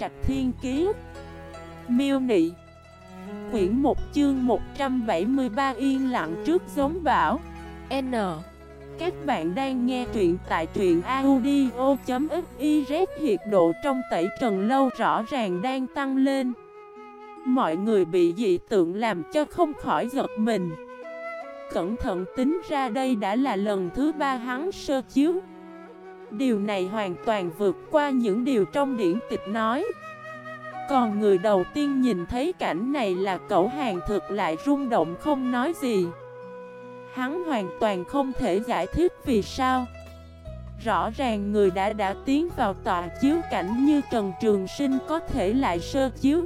Trạch Thiên Kiế Miêu Nị. Quyển 1 chương 173 yên lặng trước giống bão N. Các bạn đang nghe truyện tại truyện audio.xyz Hiệt độ trong tẩy trần lâu rõ ràng đang tăng lên. Mọi người bị dị tượng làm cho không khỏi giật mình. Cẩn thận tính ra đây đã là lần thứ ba hắn sơ chiếu. Điều này hoàn toàn vượt qua những điều trong điển tịch nói. Còn người đầu tiên nhìn thấy cảnh này là cậu hàng thực lại rung động không nói gì. Hắn hoàn toàn không thể giải thích vì sao. Rõ ràng người đã đã tiến vào tọa chiếu cảnh như Trần Trường Sinh có thể lại sơ chiếu.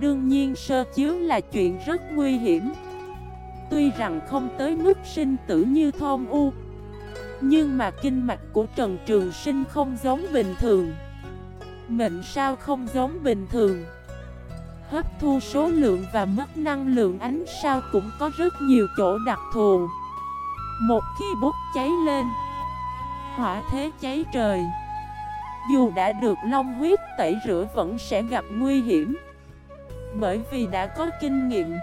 Đương nhiên sơ chiếu là chuyện rất nguy hiểm. Tuy rằng không tới mức sinh tử như thôn u nhưng mà kinh mạch của Trần Trường Sinh không giống bình thường. Mệnh sao không giống bình thường? Hấp thu số lượng và mất năng lượng ánh sao cũng có rất nhiều chỗ đặc thù. Một khi bốc cháy lên, Hỏa thế cháy trời. Dù đã được long huyết tẩy rửa vẫn sẽ gặp nguy hiểm. Bởi vì đã có kinh nghiệm.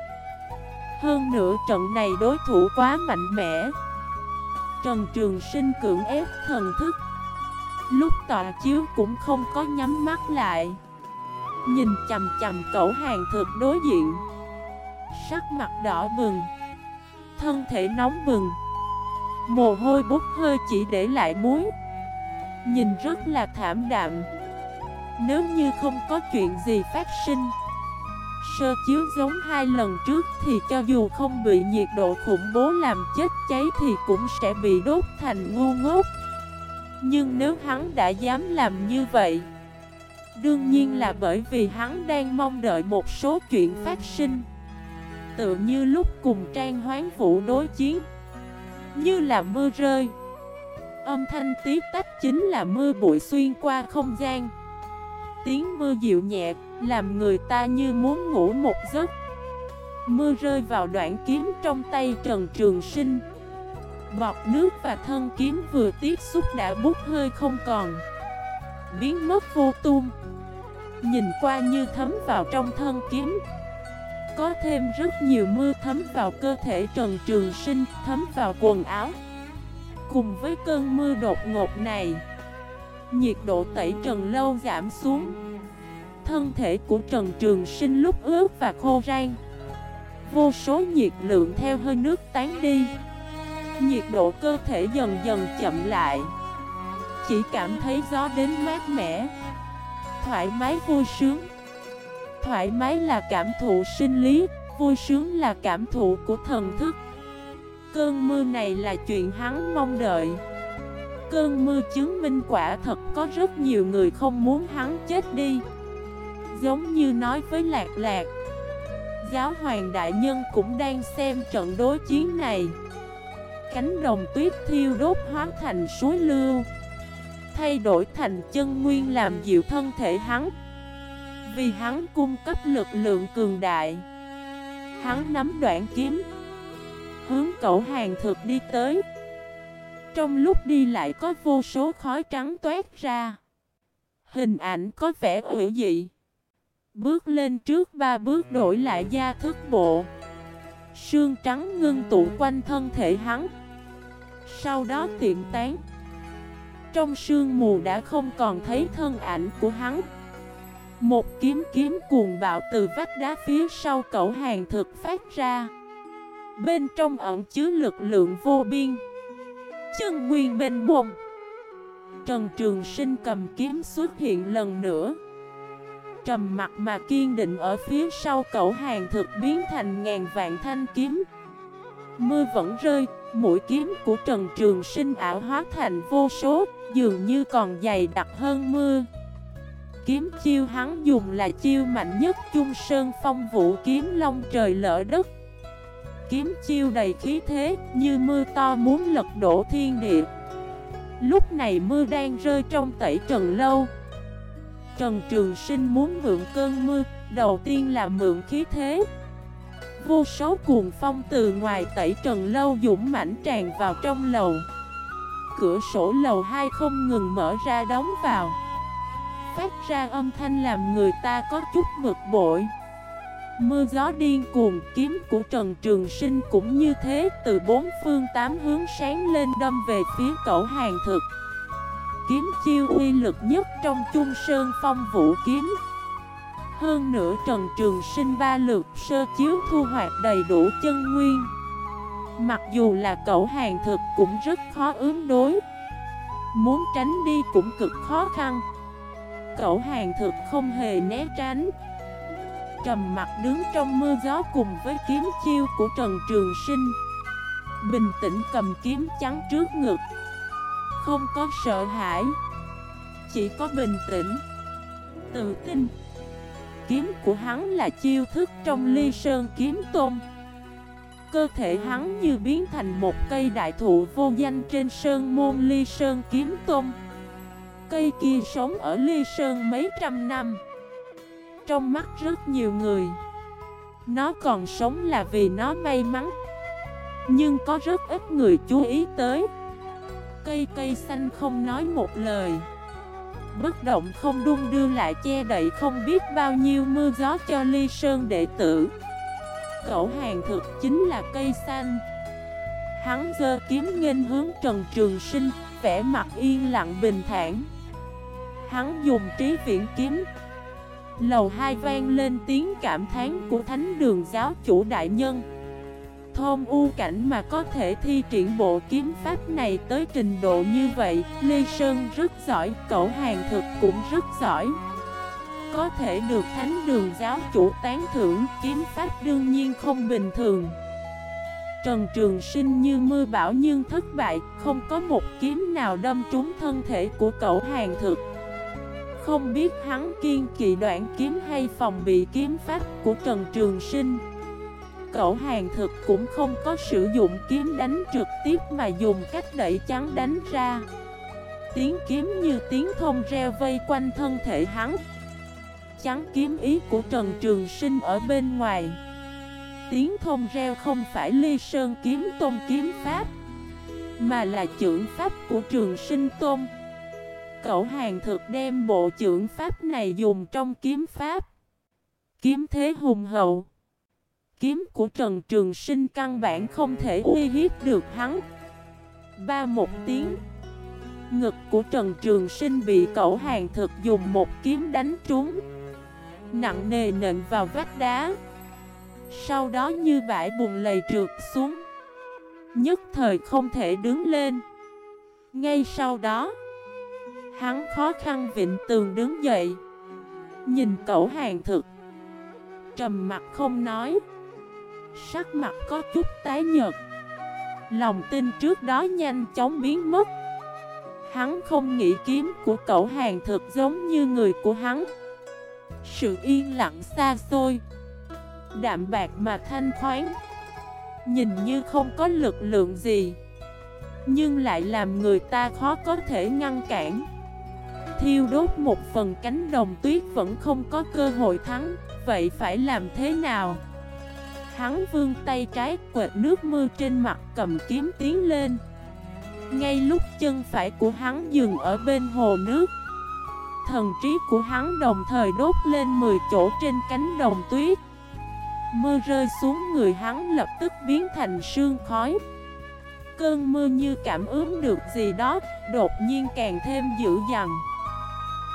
Hơn nữa trận này đối thủ quá mạnh mẽ. Trần Trường Sinh cưỡng ép thần thức. Lúc tọa chiếu cũng không có nhắm mắt lại. Nhìn chầm chầm cậu hàng thực đối diện. Sắc mặt đỏ bừng. Thân thể nóng bừng. Mồ hôi bút hơi chỉ để lại muối. Nhìn rất là thảm đạm. Nếu như không có chuyện gì phát sinh Sơ chiếu giống hai lần trước thì cho dù không bị nhiệt độ khủng bố làm chết cháy thì cũng sẽ bị đốt thành ngu ngốc. Nhưng nếu hắn đã dám làm như vậy, Đương nhiên là bởi vì hắn đang mong đợi một số chuyện phát sinh. Tự như lúc cùng Trang Hoán Vũ đối chiến, Như là mưa rơi. Âm thanh tiếp tách chính là mưa bụi xuyên qua không gian. Tiếng mưa dịu nhẹ, làm người ta như muốn ngủ một giấc. Mưa rơi vào đoạn kiếm trong tay Trần Trường Sinh. Bọt nước và thân kiếm vừa tiếp xúc đã bút hơi không còn. Biến mất vô tung. Nhìn qua như thấm vào trong thân kiếm. Có thêm rất nhiều mưa thấm vào cơ thể Trần Trường Sinh, Thấm vào quần áo. Cùng với cơn mưa đột ngột này Nhiệt độ tẩy trần lâu giảm xuống. Thân thể của Trần Trường Sinh lúc ướt và khô rang. Vô số nhiệt lượng theo hơi nước tán đi. Nhiệt độ cơ thể dần dần chậm lại. Chỉ cảm thấy gió đến mát mẻ. Thoải mái vui sướng. Thoải mái là cảm thụ sinh lý, Vui sướng là cảm thụ của thần thức. Cơn mưa này là chuyện hắn mong đợi. Cơn mưa chứng minh quả thật có rất nhiều người không muốn hắn chết đi. Giống như nói với Lạc Lạc, Giáo hoàng đại nhân cũng đang xem trận đối chiến này. Cánh đồng tuyết thiêu đốt hóa thành suối lưu, Thay đổi thành chân nguyên làm dịu thân thể hắn. Vì hắn cung cấp lực lượng cường đại, Hắn nắm đoạn kiếm, Hướng cậu hàng thực đi tới. Trong lúc đi lại có vô số khói trắng toát ra. Hình ảnh có vẻ ủy dị. Bước lên trước ba bước đổi lại da thức bộ. Sương trắng ngưng tụ quanh thân thể hắn. Sau đó tiện tán. Trong sương mù đã không còn thấy thân ảnh của hắn. Một kiếm kiếm cuồng bạo từ vách đá phía sau cẩu hàng thực phát ra. Bên trong ẩn chứa lực lượng vô biên. Chân nguyên bên bồn Trần Trường Sinh cầm kiếm xuất hiện lần nữa. Trầm mặt mà kiên định ở phía sau cậu hàng thực biến thành ngàn vạn thanh kiếm. Mưa vẫn rơi, mũi kiếm của Trần Trường Sinh ảo hóa thành vô số, dường như còn dày đặc hơn mưa. Kiếm chiêu hắn dùng là chiêu mạnh nhất chung Sơn Phong Vũ kiếm long trời lỡ đất. Kiếm chiêu đầy khí thế, như mưa to muốn lật đổ thiên địa Lúc này mưa đang rơi trong tẩy trần lâu Trần Trường Sinh muốn mượn cơn mưa, đầu tiên là mượn khí thế. Vô số cuồng phong từ ngoài tẩy trần lâu dũng mãnh tràn vào trong lầu. Cửa sổ lầu 2 không ngừng mở ra đóng vào. phát ra âm thanh làm người ta có chút bực bội Mưa gió điên cuồng, kiếm của Trần Trường Sinh cũng như thế, Từ bốn phương tám hướng sáng lên đâm về phía cẩu hàng thực. Kiếm chiêu uy lực nhất trong chung sơn phong vũ kiếm. Hơn nữa Trần Trường Sinh ba lượt sơ chiếu thu hoạch đầy đủ chân nguyên. Mặc dù là cẩu hàng thực cũng rất khó ứng đối. Muốn tránh đi cũng cực khó khăn. Cẩu hàng thực không hề né tránh. Trầm mặt đứng trong mưa gió cùng với kiếm chiêu của Trần Trường Sinh. Bình tĩnh cầm kiếm trắng trước ngực. Không có sợ hãi. Chỉ có bình tĩnh. Tự tin. Kiếm của hắn là chiêu thức trong ly sơn kiếm tôn Cơ thể hắn như biến thành một cây đại thụ vô danh trên sơn môn ly sơn kiếm tôn Cây kia sống ở ly sơn mấy trăm năm. Trong mắt rất nhiều người. Nó còn sống là vì nó may mắn. Nhưng có rất ít người chú ý tới. Cây cây xanh không nói một lời. Bất động không đung đưa lại che đậy không biết bao nhiêu mưa gió cho ly sơn đệ tử. Cậu hàng thực chính là cây xanh. Hắn dơ kiếm nghênh hướng Trần Trường Sinh, Vẻ mặt yên lặng bình thản. Hắn dùng trí viễn kiếm Lầu hai vang lên tiếng cảm thán của thánh đường giáo chủ đại nhân. Thôn u cảnh mà có thể thi triển bộ kiếm pháp này tới trình độ như vậy Lê Sơn rất giỏi, cậu hàng thực cũng rất giỏi. Có thể được thánh đường giáo chủ tán thưởng kiếm pháp đương nhiên không bình thường. Trần Trường Sinh như mưa bão nhưng thất bại Không có một kiếm nào đâm trúng thân thể của cậu hàng thực. Không biết hắn kiên kỵ đoạn kiếm hay phòng bị kiếm pháp của Trần Trường Sinh. Cậu hàng thực cũng không có sử dụng kiếm đánh trực tiếp mà dùng cách đẩy chắn đánh ra. Tiếng kiếm như tiếng thông reo vây quanh thân thể hắn. Chắn kiếm ý của Trần Trường Sinh ở bên ngoài. Tiếng thông reo không phải ly sơn kiếm tôn kiếm pháp, Mà là trưởng pháp của Trường Sinh Tôn cẩu hàng thực đem bộ trưởng pháp này dùng trong kiếm pháp. Kiếm thế hùng hậu. Kiếm của Trần Trường Sinh căn bản không thể uy hiếp được hắn. Ba một tiếng. Ngực của Trần Trường Sinh bị cẩu hàng thực dùng một kiếm đánh trúng. Nặng nề nện vào vách đá. Sau đó như bãi bùn lầy trượt xuống. Nhất thời không thể đứng lên. Ngay sau đó Hắn khó khăn vịnh tường đứng dậy, Nhìn cậu hàng thực. Trầm mặt không nói, Sắc mặt có chút tái nhợt. Lòng tin trước đó nhanh chóng biến mất. Hắn không nghĩ kiếm của cậu hàng thực giống như người của hắn. Sự yên lặng xa xôi, Đạm bạc mà thanh khoáng Nhìn như không có lực lượng gì, Nhưng lại làm người ta khó có thể ngăn cản. Thiêu đốt một phần cánh đồng tuyết vẫn không có cơ hội thắng Vậy phải làm thế nào? Hắn vương tay trái quệt nước mưa trên mặt cầm kiếm tiến lên. Ngay lúc chân phải của hắn dừng ở bên hồ nước thần trí của hắn đồng thời đốt lên 10 chỗ trên cánh đồng tuyết. Mưa rơi xuống người hắn lập tức biến thành sương khói. Cơn mưa như cảm ứng được gì đó, đột nhiên càng thêm dữ dằn.